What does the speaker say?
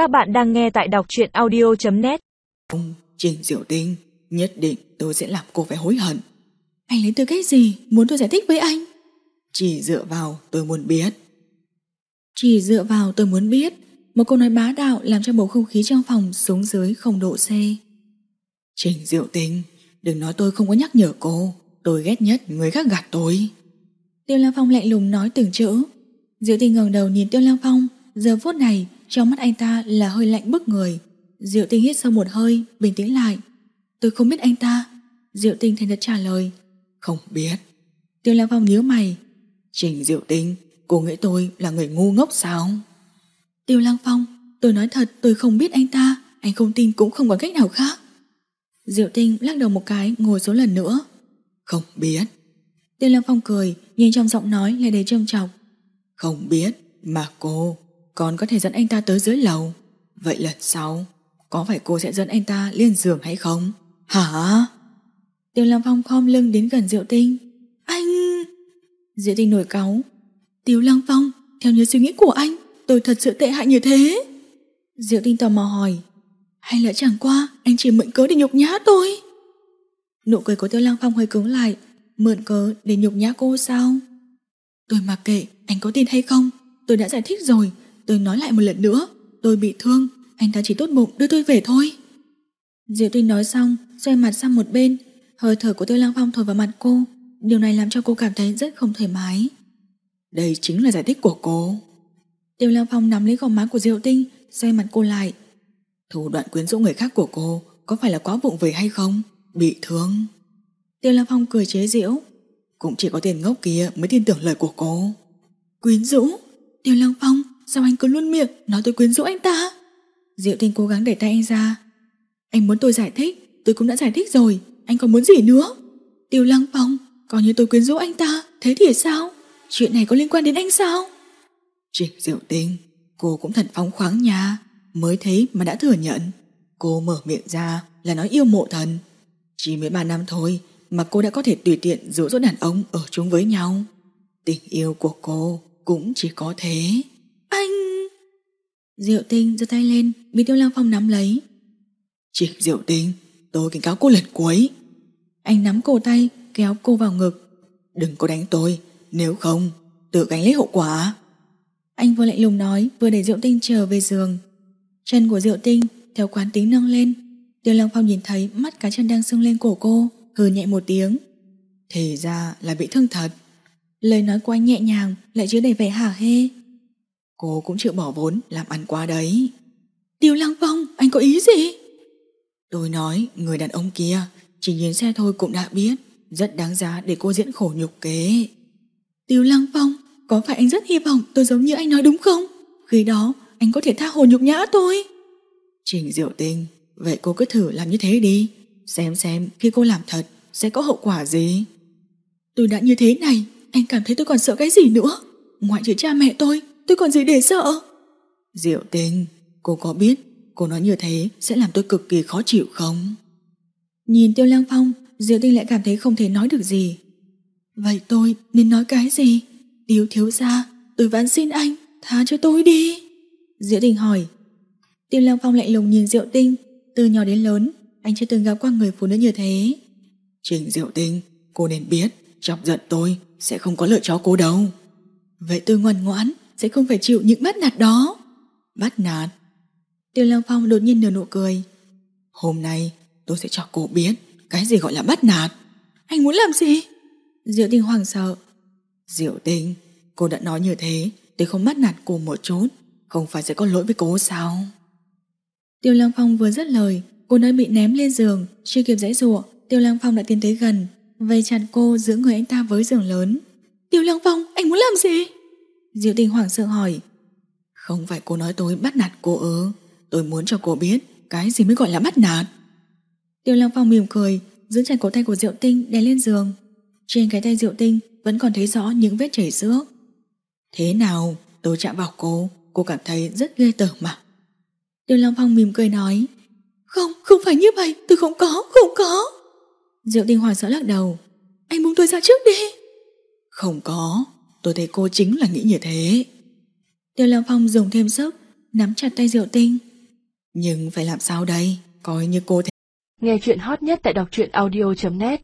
Các bạn đang nghe tại đọc truyện audio.net Ông Trình Diệu Tinh Nhất định tôi sẽ làm cô phải hối hận. Anh lấy tư cách gì? Muốn tôi giải thích với anh? Chỉ dựa vào tôi muốn biết. Chỉ dựa vào tôi muốn biết Một câu nói bá đạo làm cho bầu không khí trong phòng xuống dưới không độ C. Trình Diệu Tinh Đừng nói tôi không có nhắc nhở cô. Tôi ghét nhất người khác gạt tôi. Tiêu Lam Phong lạnh lùng nói từng chữ. Diệu Tinh ngẩng đầu nhìn Tiêu Lam Phong. Giờ phút này trong mắt anh ta là hơi lạnh bức người. Diệu Tinh hít sâu một hơi Bình tĩnh lại. Tôi không biết anh ta. Diệu Tinh thành thật trả lời. Không biết. Tiêu Lam Phong nhíu mày. Trình Diệu Tinh Cô nghĩ tôi là người ngu ngốc sao? Tiêu Lăng Phong Tôi nói thật tôi không biết anh ta. Anh không tin cũng không có cách nào khác. Diệu Tinh lắc đầu một cái ngồi xuống lần nữa. Không biết. Tiêu Lăng Phong cười Nhưng trong giọng nói lại đầy trầm trọng Không biết Mà cô còn có thể dẫn anh ta tới dưới lầu. Vậy lần sau, Có phải cô sẽ dẫn anh ta lên giường hay không? Hả? Tiêu Lam Phong khom lưng đến gần Diệu Tinh. Anh! Diệu Tinh nổi cáu. Tiêu Lam Phong, Theo như suy nghĩ của anh, Tôi thật sự tệ hại như thế. Diệu Tinh tò mò hỏi. Hay là chẳng qua, anh chỉ mượn cớ để nhục nhã tôi? Nụ cười của Tiêu Lăng Phong hơi cứng lại. Mượn cớ để nhục nhã cô sao? Tôi mặc kệ, Anh có tin hay không, Tôi đã giải thích rồi. Tôi nói lại một lần nữa Tôi bị thương Anh ta chỉ tốt bụng đưa tôi về thôi. Diệu Tinh nói xong Xoay mặt sang một bên Hơi thở của Tiêu Lăng Phong thổi vào mặt cô Điều này làm cho cô cảm thấy rất không thoải mái. Đây chính là giải thích của cô. Tiêu Lăng Phong nắm lấy gò má của Diệu Tinh Xoay mặt cô lại. Thủ đoạn quyến rũ người khác của cô Có phải là quá vụng về hay không? Bị thương. Tiêu Lăng Phong cười chế giễu. Cũng chỉ có tiền ngốc kia mới tin tưởng lời của cô. Quyến rũ? Tiêu Lăng Phong Sao anh cứ luôn miệng nói tôi quyến rũ anh ta? Diệu Tinh cố gắng đẩy tay anh ra. Anh muốn tôi giải thích, Tôi cũng đã giải thích rồi. Anh còn muốn gì nữa? Tiêu Lăng Phong Coi như tôi quyến rũ anh ta, Thế thì sao? Chuyện này có liên quan đến anh sao? Trịnh Diệu Tinh, Cô cũng thật phóng khoáng nha. Mới thấy mà đã thừa nhận. Cô mở miệng ra là nói yêu mộ thần. Chỉ mới 3 năm thôi Mà cô đã có thể tùy tiện dỗ dỗ đàn ông Ở chung với nhau. Tình yêu của cô cũng chỉ có thế. Anh! Diệu Tinh giơ tay lên Bị Tiêu Lăng Phong nắm lấy. Trịnh Diệu Tinh Tôi cảnh cáo cô lần cuối. Anh nắm cổ tay kéo cô vào ngực. Đừng có đánh tôi Nếu không tự gánh lấy hậu quả. Anh vừa lạnh lùng nói Vừa để Diệu Tinh trở về giường. Chân của Diệu Tinh theo quán tính nâng lên. Tiêu Lăng Phong nhìn thấy mắt cá chân đang sưng lên cổ cô Hừ nhẹ một tiếng. Thì ra là bị thương thật. Lời nói của anh nhẹ nhàng Lại chứa đầy vẻ hả hê Cô cũng chịu bỏ vốn làm ăn qua đấy. Tiêu Lăng Phong, Anh có ý gì? Tôi nói, người đàn ông kia, Chỉ nhìn xe thôi cũng đã biết, Rất đáng giá để cô diễn khổ nhục kế. Tiêu Lăng Phong, Có phải anh rất hy vọng tôi giống như anh nói đúng không? Khi đó, anh có thể tha hồ nhục nhã tôi. Trình Diệu Tinh, Vậy cô cứ thử làm như thế đi. Xem xem khi cô làm thật, Sẽ có hậu quả gì. Tôi đã như thế này, Anh cảm thấy tôi còn sợ cái gì nữa? Ngoại trừ cha mẹ tôi Tôi còn gì để sợ? Diệu Tinh Cô có biết cô nói như thế Sẽ làm tôi cực kỳ khó chịu không? Nhìn Tiêu lang Phong, Diệu Tinh lại cảm thấy không thể nói được gì. Vậy tôi nên nói cái gì? Tiêu thiếu gia, Tôi vẫn xin anh, Tha cho tôi đi. Diệu Tinh hỏi. Tiêu lang Phong lạnh lùng nhìn Diệu Tinh Từ nhỏ đến lớn, Anh chưa từng gặp qua người phụ nữ như thế. Trình Diệu Tinh Cô nên biết, Chọc giận tôi Sẽ không có lợi cho cô đâu. Vậy tôi ngoan ngoãn sẽ không phải chịu những bắt nạt đó. Bắt nạt? Tiêu Lăng Phong đột nhiên nở nụ cười. Hôm nay, tôi sẽ cho cô biết Cái gì gọi là bắt nạt. Anh muốn làm gì? Diệu Tinh hoảng sợ. Diệu Tinh, Cô đã nói như thế Tôi không bắt nạt cô một chút, Không phải sẽ có lỗi với cô sao? Tiêu Lăng Phong vừa dứt lời, Cô đã bị ném lên giường, Chưa kịp dãy dụa Tiêu Lăng Phong đã tiến tới gần, Vây chặt cô giữa người anh ta với giường lớn. Tiêu Lăng Phong, anh muốn làm gì? Diệu Tinh hoảng sợ hỏi. Không phải cô nói tôi bắt nạt cô ư? Tôi muốn cho cô biết Cái gì mới gọi là bắt nạt. Tiêu Lăng Phong mỉm cười Giữ chặt cổ tay của Diệu Tinh đè lên giường. Trên cái tay Diệu Tinh vẫn còn thấy rõ những vết chảy xước. Thế nào? Tôi chạm vào cô Cô cảm thấy rất ghê tởm mà. Tiêu Lăng Phong mỉm cười nói. Không, không phải như vậy, tôi không có, không có. Diệu Tinh hoảng sợ lắc đầu. Anh buông tôi ra trước đi. Không có, tôi thấy cô chính là nghĩ như thế. Tiêu Lăng Phong dùng thêm sức, Nắm chặt tay Diệu Tinh. Nhưng phải làm sao đây? Coi như cô Nghe chuyện hot nhất tại đọc truyện audio.net